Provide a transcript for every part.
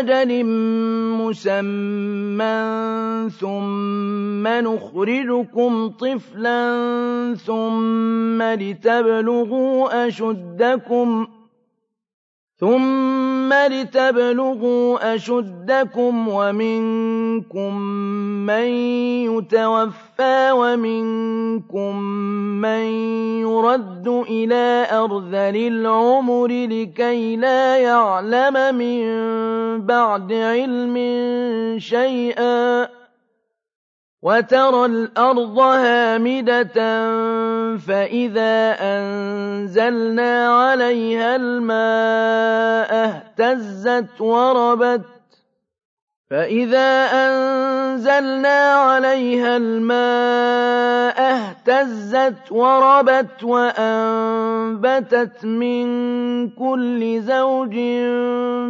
أَجَلٍ مُّسَمًّى ثُمَّ نُخْرِجُكُمْ طِفْلًا ثُمَّ لِتَبْلُغُوا أَشُدَّكُمْ وَمِنكُم مَّن يُتَوَفَّىٰ وَمِنكُم مَّن يُرَدُّ إِلَىٰ أَرْذَلِ الْعُمُرِ لِكَيْلَا يَعْلَمَ مِن بَعْدِ عِلْمٍ شَيْئًا ۚ وَتَرَى الْأَرْضَ هَامِدَةً فَإِذَا أَنزَلْنَا عَلَيْهَا الْمَاءَ اهْتَزَّتْ وَرَبَتْ وَأَنبَتَتْ مِن كُلِّ زَوْجٍ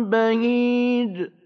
بَهِيجٍ